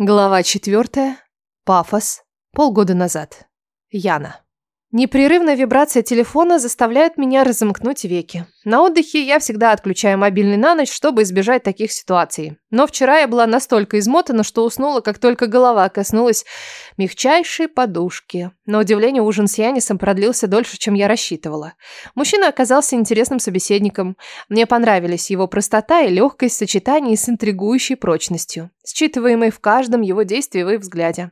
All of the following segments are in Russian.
Глава четвертая. Пафос. Полгода назад. Яна. Непрерывная вибрация телефона заставляет меня разомкнуть веки. На отдыхе я всегда отключаю мобильный на ночь, чтобы избежать таких ситуаций. Но вчера я была настолько измотана, что уснула, как только голова коснулась мягчайшей подушки. На удивление, ужин с Янисом продлился дольше, чем я рассчитывала. Мужчина оказался интересным собеседником. Мне понравились его простота и легкость в сочетании с интригующей прочностью, считываемой в каждом его действии и взгляде.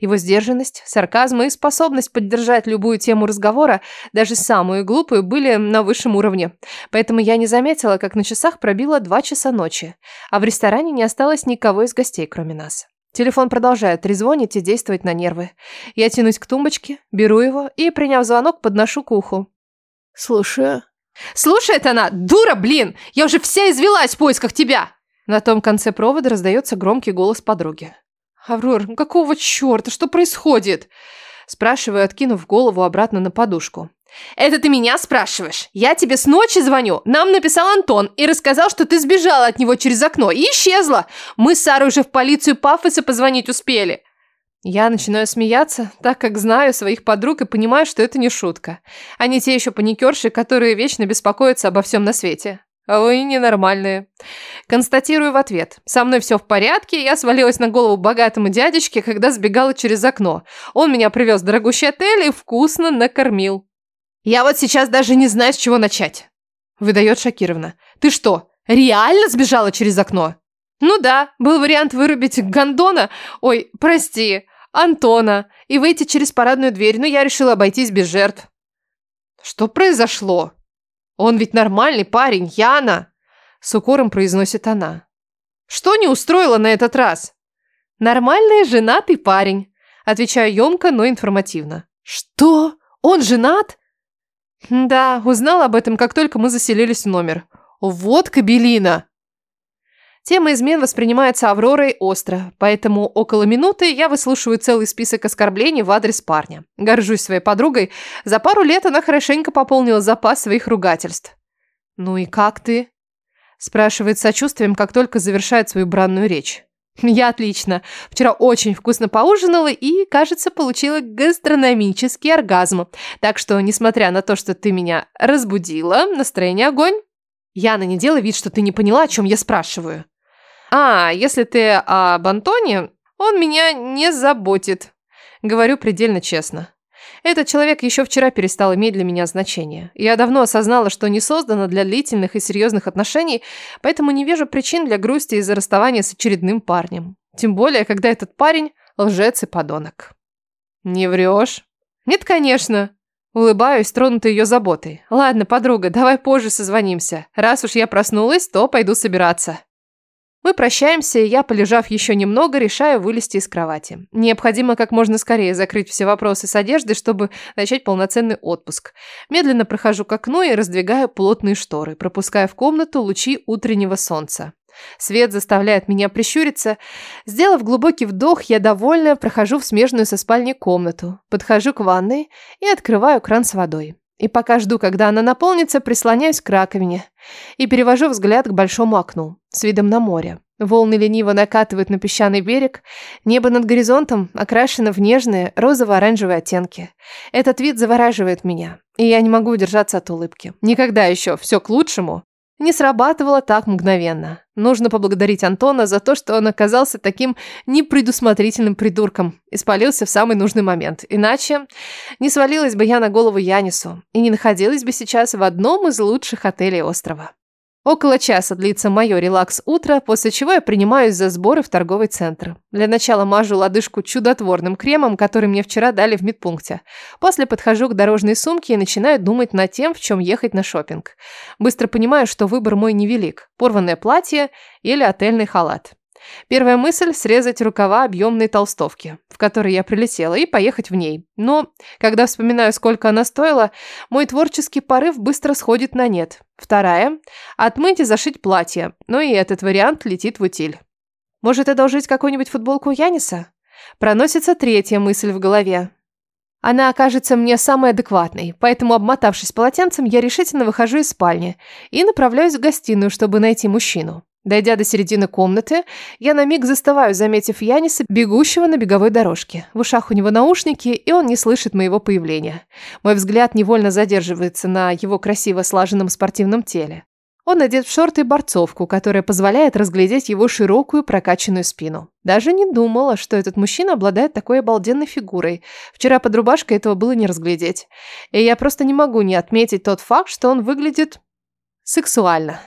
Его сдержанность, сарказм и способность поддержать любую тему разговора, даже самую глупую, были на высшем уровне. Поэтому я не заметила, как на часах пробило два часа ночи, а в ресторане не осталось никого из гостей, кроме нас. Телефон продолжает трезвонить и действовать на нервы. Я тянусь к тумбочке, беру его и, приняв звонок, подношу к уху. «Слушаю». «Слушает она! Дура, блин! Я уже вся извелась в поисках тебя!» На том конце провода раздается громкий голос подруги. «Аврор, ну какого черта? Что происходит?» Спрашиваю, откинув голову обратно на подушку. «Это ты меня спрашиваешь? Я тебе с ночи звоню. Нам написал Антон и рассказал, что ты сбежала от него через окно и исчезла. Мы с Сарой уже в полицию Пафоса позвонить успели». Я начинаю смеяться, так как знаю своих подруг и понимаю, что это не шутка. Они те еще паникерши, которые вечно беспокоятся обо всем на свете. А вы ненормальные. Констатирую в ответ. Со мной все в порядке, я свалилась на голову богатому дядечке, когда сбегала через окно. Он меня привез в дорогущий отель и вкусно накормил. Я вот сейчас даже не знаю, с чего начать. Выдает шокированно. Ты что, реально сбежала через окно? Ну да, был вариант вырубить гондона, ой, прости, Антона, и выйти через парадную дверь, но я решила обойтись без жертв. Что произошло? Он ведь нормальный парень, Яна!» С укором произносит она. «Что не устроило на этот раз?» «Нормальный женатый парень», отвечаю емко, но информативно. «Что? Он женат?» «Да, узнал об этом, как только мы заселились в номер. Вот кабелина!» Тема измен воспринимается Авророй остро, поэтому около минуты я выслушиваю целый список оскорблений в адрес парня. Горжусь своей подругой. За пару лет она хорошенько пополнила запас своих ругательств. «Ну и как ты?» Спрашивает сочувствием, как только завершает свою бранную речь. Я отлично. Вчера очень вкусно поужинала и, кажется, получила гастрономический оргазм. Так что, несмотря на то, что ты меня разбудила, настроение огонь. Яна, не делай вид, что ты не поняла, о чем я спрашиваю. А, если ты об Антоне, он меня не заботит. Говорю предельно честно. Этот человек еще вчера перестал иметь для меня значение. Я давно осознала, что не создана для длительных и серьезных отношений, поэтому не вижу причин для грусти из-за расставания с очередным парнем. Тем более, когда этот парень – лжец и подонок. Не врешь? Нет, конечно. Улыбаюсь, тронутый ее заботой. Ладно, подруга, давай позже созвонимся. Раз уж я проснулась, то пойду собираться. Мы прощаемся, и я, полежав еще немного, решаю вылезти из кровати. Необходимо как можно скорее закрыть все вопросы с одеждой, чтобы начать полноценный отпуск. Медленно прохожу к окну и раздвигаю плотные шторы, пропуская в комнату лучи утреннего солнца. Свет заставляет меня прищуриться. Сделав глубокий вдох, я довольно прохожу в смежную со спальней комнату, подхожу к ванной и открываю кран с водой. И пока жду, когда она наполнится, прислоняюсь к раковине и перевожу взгляд к большому окну с видом на море. Волны лениво накатывают на песчаный берег, небо над горизонтом окрашено в нежные розово-оранжевые оттенки. Этот вид завораживает меня, и я не могу удержаться от улыбки. Никогда еще все к лучшему не срабатывало так мгновенно. Нужно поблагодарить Антона за то, что он оказался таким непредусмотрительным придурком и спалился в самый нужный момент. Иначе не свалилась бы я на голову Янису и не находилась бы сейчас в одном из лучших отелей острова. Около часа длится мое релакс-утро, после чего я принимаюсь за сборы в торговый центр. Для начала мажу лодыжку чудотворным кремом, который мне вчера дали в медпункте. После подхожу к дорожной сумке и начинаю думать над тем, в чем ехать на шопинг. Быстро понимаю, что выбор мой невелик. Порванное платье или отельный халат. Первая мысль – срезать рукава объемной толстовки, в которой я прилетела, и поехать в ней. Но, когда вспоминаю, сколько она стоила, мой творческий порыв быстро сходит на нет. Вторая – отмыть и зашить платье, но и этот вариант летит в утиль. Может, одолжить какую-нибудь футболку Яниса? Проносится третья мысль в голове. Она окажется мне самой адекватной, поэтому, обмотавшись полотенцем, я решительно выхожу из спальни и направляюсь в гостиную, чтобы найти мужчину. Дойдя до середины комнаты, я на миг застываю, заметив Яниса, бегущего на беговой дорожке. В ушах у него наушники, и он не слышит моего появления. Мой взгляд невольно задерживается на его красиво слаженном спортивном теле. Он одет в шорты и борцовку, которая позволяет разглядеть его широкую прокачанную спину. Даже не думала, что этот мужчина обладает такой обалденной фигурой. Вчера под рубашкой этого было не разглядеть. И я просто не могу не отметить тот факт, что он выглядит сексуально.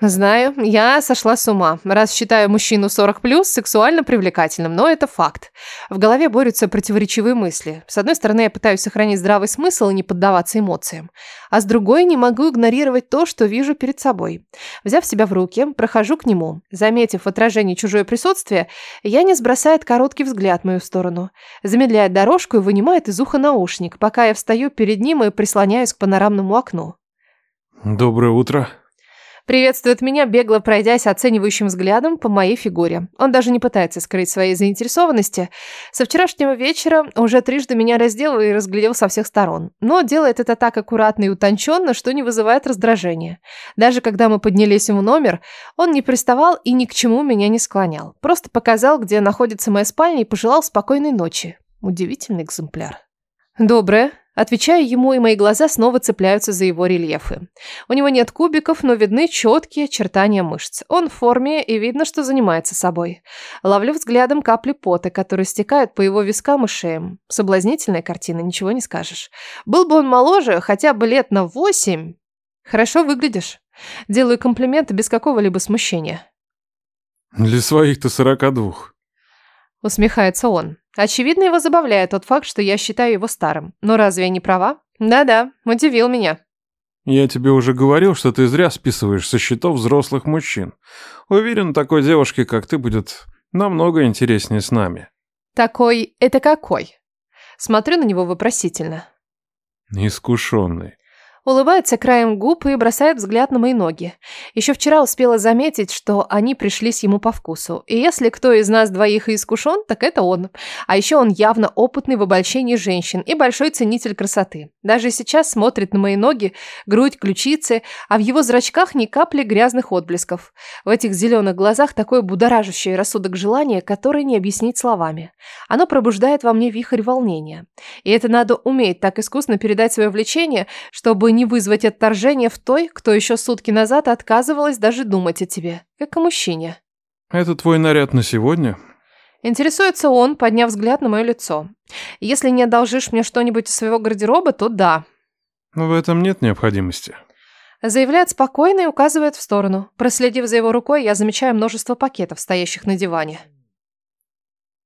Знаю, я сошла с ума, раз считаю мужчину 40+, сексуально привлекательным, но это факт. В голове борются противоречивые мысли. С одной стороны, я пытаюсь сохранить здравый смысл и не поддаваться эмоциям. А с другой, не могу игнорировать то, что вижу перед собой. Взяв себя в руки, прохожу к нему. Заметив в отражении чужое присутствие, Янис бросает короткий взгляд в мою сторону. Замедляет дорожку и вынимает из уха наушник, пока я встаю перед ним и прислоняюсь к панорамному окну. «Доброе утро», Приветствует меня, бегло пройдясь оценивающим взглядом по моей фигуре. Он даже не пытается скрыть своей заинтересованности. Со вчерашнего вечера уже трижды меня разделал и разглядел со всех сторон. Но делает это так аккуратно и утонченно, что не вызывает раздражения. Даже когда мы поднялись в номер, он не приставал и ни к чему меня не склонял. Просто показал, где находится моя спальня и пожелал спокойной ночи. Удивительный экземпляр. «Доброе», Отвечаю ему, и мои глаза снова цепляются за его рельефы. У него нет кубиков, но видны четкие очертания мышц. Он в форме, и видно, что занимается собой. Ловлю взглядом капли пота, которые стекают по его вискам и шеям. Соблазнительная картина, ничего не скажешь. Был бы он моложе, хотя бы лет на восемь. Хорошо выглядишь. Делаю комплименты без какого-либо смущения. Для своих-то сорока двух. Усмехается он. Очевидно, его забавляет тот факт, что я считаю его старым. Но разве я не права? Да-да, удивил меня. Я тебе уже говорил, что ты зря списываешь со счетов взрослых мужчин. Уверен, такой девушке, как ты, будет намного интереснее с нами. Такой – это какой? Смотрю на него вопросительно. Искушенный. Улыбается краем губ и бросает взгляд на мои ноги. Еще вчера успела заметить, что они пришлись ему по вкусу. И если кто из нас двоих и искушен, так это он. А еще он явно опытный в обольщении женщин и большой ценитель красоты. Даже сейчас смотрит на мои ноги, грудь, ключицы, а в его зрачках ни капли грязных отблесков. В этих зеленых глазах такое будоражащее рассудок желание, которое не объяснить словами. Оно пробуждает во мне вихрь волнения. И это надо уметь так искусно передать свое влечение, чтобы не вызвать отторжение в той, кто еще сутки назад отказывалась даже думать о тебе, как о мужчине. Это твой наряд на сегодня? Интересуется он, подняв взгляд на мое лицо. Если не одолжишь мне что-нибудь из своего гардероба, то да. Но в этом нет необходимости. Заявляет спокойно и указывает в сторону. Проследив за его рукой, я замечаю множество пакетов, стоящих на диване.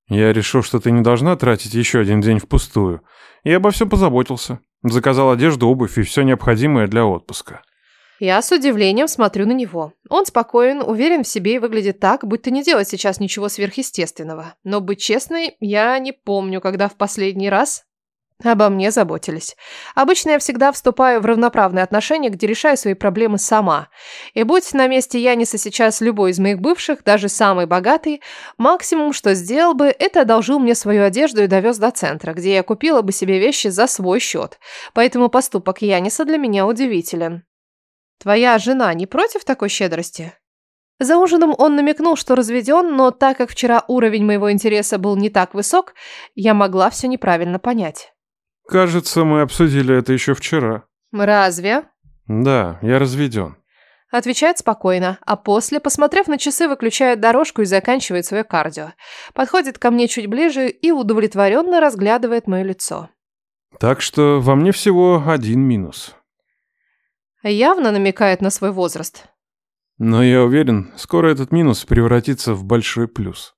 Я решил, что ты не должна тратить еще один день впустую. И обо всем позаботился. Заказал одежду, обувь и все необходимое для отпуска. Я с удивлением смотрю на него. Он спокоен, уверен в себе и выглядит так, будто не делает сейчас ничего сверхъестественного. Но быть честной, я не помню, когда в последний раз Обо мне заботились. Обычно я всегда вступаю в равноправные отношения, где решаю свои проблемы сама. И будь на месте Яниса сейчас любой из моих бывших, даже самый богатый, максимум, что сделал бы, это одолжил мне свою одежду и довез до центра, где я купила бы себе вещи за свой счет. Поэтому поступок Яниса для меня удивителен. Твоя жена не против такой щедрости? За ужином он намекнул, что разведен, но так как вчера уровень моего интереса был не так высок, я могла все неправильно понять. Кажется, мы обсудили это еще вчера. Разве? Да, я разведен. Отвечает спокойно, а после, посмотрев на часы, выключает дорожку и заканчивает свое кардио. Подходит ко мне чуть ближе и удовлетворенно разглядывает мое лицо. Так что во мне всего один минус. Явно намекает на свой возраст. Но я уверен, скоро этот минус превратится в большой плюс.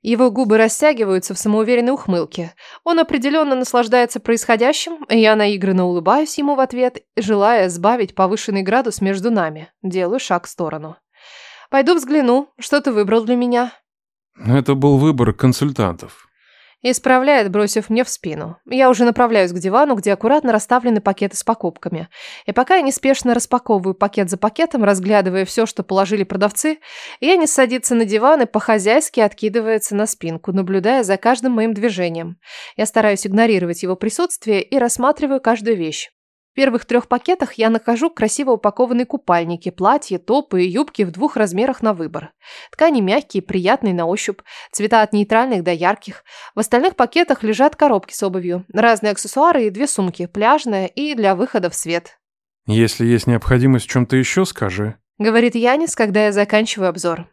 Его губы растягиваются в самоуверенной ухмылке. Он определенно наслаждается происходящим, и я наигранно улыбаюсь ему в ответ, желая сбавить повышенный градус между нами. Делаю шаг в сторону. «Пойду взгляну, что ты выбрал для меня?» Это был выбор консультантов. Исправляет, бросив мне в спину. Я уже направляюсь к дивану, где аккуратно расставлены пакеты с покупками. И пока я неспешно распаковываю пакет за пакетом, разглядывая все, что положили продавцы, я не садится на диван и по-хозяйски откидывается на спинку, наблюдая за каждым моим движением. Я стараюсь игнорировать его присутствие и рассматриваю каждую вещь. Первых трех пакетах я нахожу красиво упакованные купальники, платья, топы и юбки в двух размерах на выбор. Ткани мягкие, приятные на ощупь, цвета от нейтральных до ярких. В остальных пакетах лежат коробки с обувью, разные аксессуары и две сумки, пляжная и для выхода в свет. Если есть необходимость в чем-то еще, скажи. Говорит Янис, когда я заканчиваю обзор.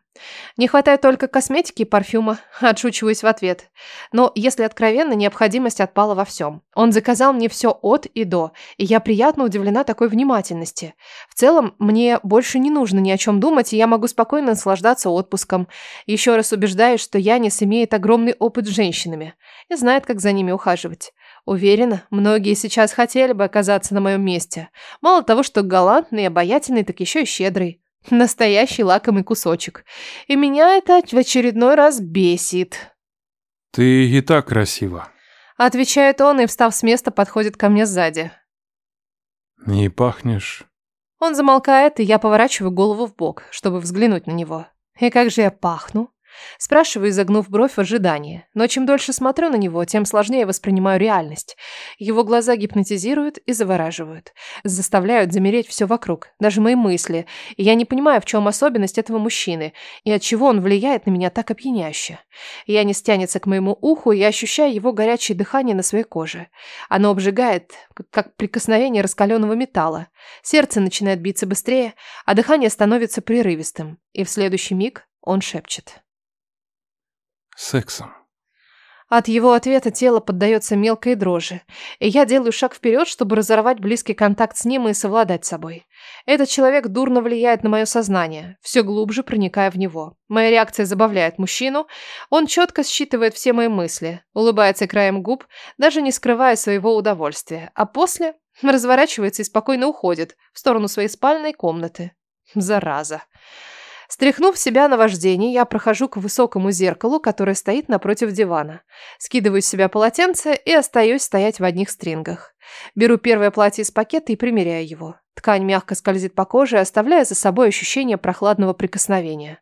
Не хватает только косметики и парфюма, отшучиваюсь в ответ. Но, если откровенно, необходимость отпала во всем. Он заказал мне все от и до, и я приятно удивлена такой внимательности. В целом, мне больше не нужно ни о чем думать, и я могу спокойно наслаждаться отпуском. Еще раз убеждаюсь, что Янис имеет огромный опыт с женщинами и знает, как за ними ухаживать. Уверена, многие сейчас хотели бы оказаться на моем месте. Мало того, что галантный обаятельный, так еще и щедрый. Настоящий лакомый кусочек. И меня это в очередной раз бесит. Ты и так красива. Отвечает он и, встав с места, подходит ко мне сзади. Не пахнешь. Он замолкает, и я поворачиваю голову в бок, чтобы взглянуть на него. И как же я пахну? Спрашиваю, изогнув бровь в ожидании. Но чем дольше смотрю на него, тем сложнее воспринимаю реальность. Его глаза гипнотизируют и завораживают. Заставляют замереть все вокруг, даже мои мысли. И я не понимаю, в чем особенность этого мужчины, и от чего он влияет на меня так опьяняюще. Я не стянется к моему уху, и ощущаю его горячее дыхание на своей коже. Оно обжигает, как прикосновение раскаленного металла. Сердце начинает биться быстрее, а дыхание становится прерывистым. И в следующий миг он шепчет. Сексом. От его ответа тело поддается мелкой дрожи, и я делаю шаг вперед, чтобы разорвать близкий контакт с ним и совладать собой. Этот человек дурно влияет на мое сознание, все глубже проникая в него. Моя реакция забавляет мужчину, он четко считывает все мои мысли, улыбается краем губ, даже не скрывая своего удовольствия, а после разворачивается и спокойно уходит в сторону своей спальной комнаты. Зараза. Стряхнув себя на вождение, я прохожу к высокому зеркалу, которое стоит напротив дивана. Скидываю с себя полотенце и остаюсь стоять в одних стрингах. Беру первое платье из пакета и примеряю его. Ткань мягко скользит по коже, оставляя за собой ощущение прохладного прикосновения.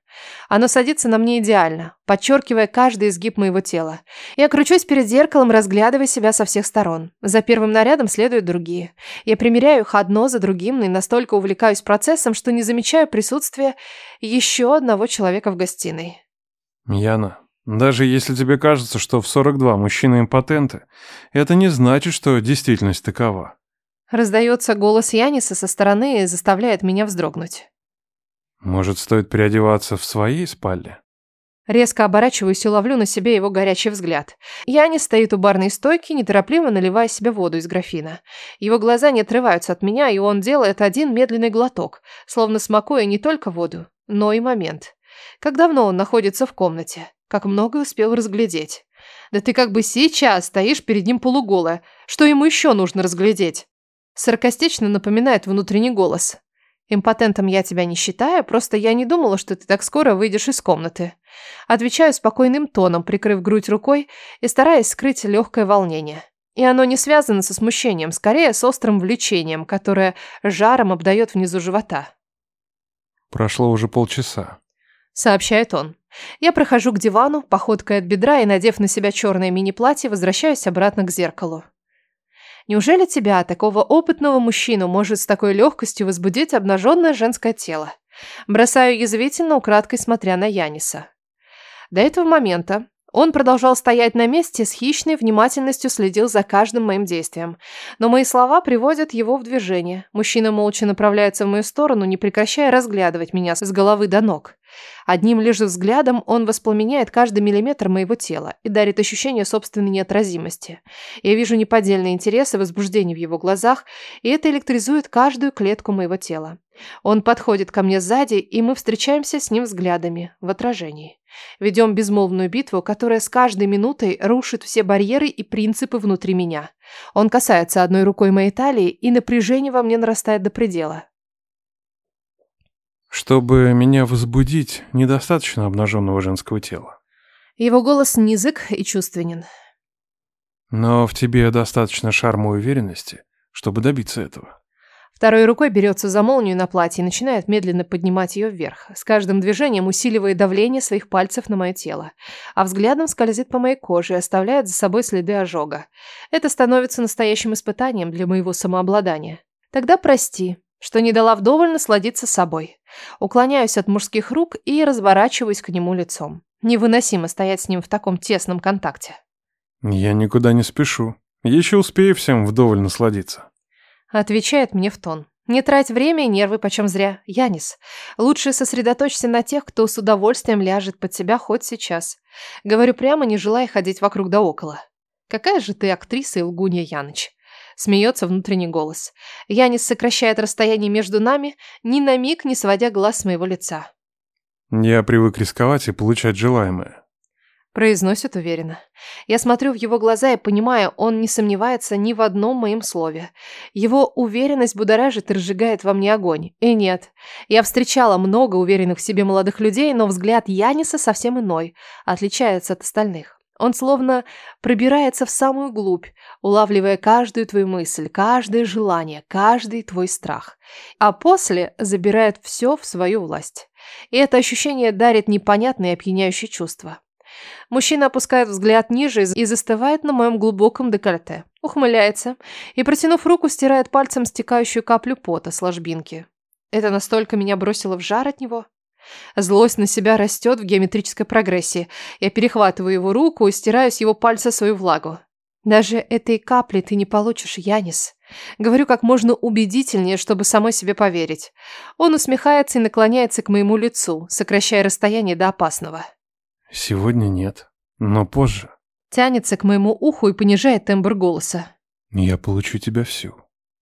Оно садится на мне идеально, подчеркивая каждый изгиб моего тела. Я кручусь перед зеркалом, разглядывая себя со всех сторон. За первым нарядом следуют другие. Я примеряю их одно за другим и настолько увлекаюсь процессом, что не замечаю присутствия еще одного человека в гостиной. Яна, даже если тебе кажется, что в 42 мужчины импотенты, это не значит, что действительность такова. Раздается голос Яниса со стороны и заставляет меня вздрогнуть. Может, стоит переодеваться в своей спальне? Резко оборачиваюсь и ловлю на себе его горячий взгляд. Янис стоит у барной стойки, неторопливо наливая себе воду из графина. Его глаза не отрываются от меня, и он делает один медленный глоток, словно смакуя не только воду, но и момент. Как давно он находится в комнате? Как много успел разглядеть? Да ты как бы сейчас стоишь перед ним полуголая. Что ему еще нужно разглядеть? Саркастично напоминает внутренний голос. Импотентом я тебя не считаю, просто я не думала, что ты так скоро выйдешь из комнаты. Отвечаю спокойным тоном, прикрыв грудь рукой и стараясь скрыть легкое волнение. И оно не связано со смущением, скорее с острым влечением, которое жаром обдает внизу живота. Прошло уже полчаса. Сообщает он. Я прохожу к дивану, походкой от бедра и, надев на себя черное мини-платье, возвращаюсь обратно к зеркалу. Неужели тебя, такого опытного мужчину, может с такой легкостью возбудить обнаженное женское тело? Бросаю язвительно, украдкой смотря на Яниса. До этого момента он продолжал стоять на месте, с хищной внимательностью следил за каждым моим действием. Но мои слова приводят его в движение. Мужчина молча направляется в мою сторону, не прекращая разглядывать меня с головы до ног. Одним лишь взглядом он воспламеняет каждый миллиметр моего тела и дарит ощущение собственной неотразимости. Я вижу неподдельный интерес и возбуждение в его глазах, и это электризует каждую клетку моего тела. Он подходит ко мне сзади, и мы встречаемся с ним взглядами в отражении. Ведем безмолвную битву, которая с каждой минутой рушит все барьеры и принципы внутри меня. Он касается одной рукой моей талии, и напряжение во мне нарастает до предела. Чтобы меня возбудить, недостаточно обнаженного женского тела. Его голос низок и чувственен. Но в тебе достаточно шарма и уверенности, чтобы добиться этого. Второй рукой берется за молнию на платье и начинает медленно поднимать ее вверх, с каждым движением усиливая давление своих пальцев на мое тело, а взглядом скользит по моей коже и оставляет за собой следы ожога. Это становится настоящим испытанием для моего самообладания. Тогда прости, что не дала вдоволь насладиться собой. Уклоняюсь от мужских рук и разворачиваюсь к нему лицом. Невыносимо стоять с ним в таком тесном контакте. Я никуда не спешу. Еще успею всем вдоволь насладиться. Отвечает мне в тон. Не трать время и нервы почем зря. Янис, лучше сосредоточься на тех, кто с удовольствием ляжет под себя хоть сейчас. Говорю прямо, не желая ходить вокруг да около. Какая же ты актриса и лгунья, Яныч. Смеется внутренний голос. Янис сокращает расстояние между нами, ни на миг не сводя глаз с моего лица. Я привык рисковать и получать желаемое. Произносит уверенно. Я смотрю в его глаза и понимаю, он не сомневается ни в одном моем слове. Его уверенность будоражит и разжигает во мне огонь. И нет, я встречала много уверенных в себе молодых людей, но взгляд Яниса совсем иной, отличается от остальных. Он словно пробирается в самую глубь, улавливая каждую твою мысль, каждое желание, каждый твой страх. А после забирает все в свою власть. И это ощущение дарит непонятные опьяняющие чувства. Мужчина опускает взгляд ниже и застывает на моем глубоком декольте. Ухмыляется и, протянув руку, стирает пальцем стекающую каплю пота с ложбинки. Это настолько меня бросило в жар от него. Злость на себя растет в геометрической прогрессии. Я перехватываю его руку и стираю с его пальца свою влагу. Даже этой капли ты не получишь, Янис. Говорю как можно убедительнее, чтобы самой себе поверить. Он усмехается и наклоняется к моему лицу, сокращая расстояние до опасного. Сегодня нет, но позже. Тянется к моему уху и понижает тембр голоса. Я получу тебя всю.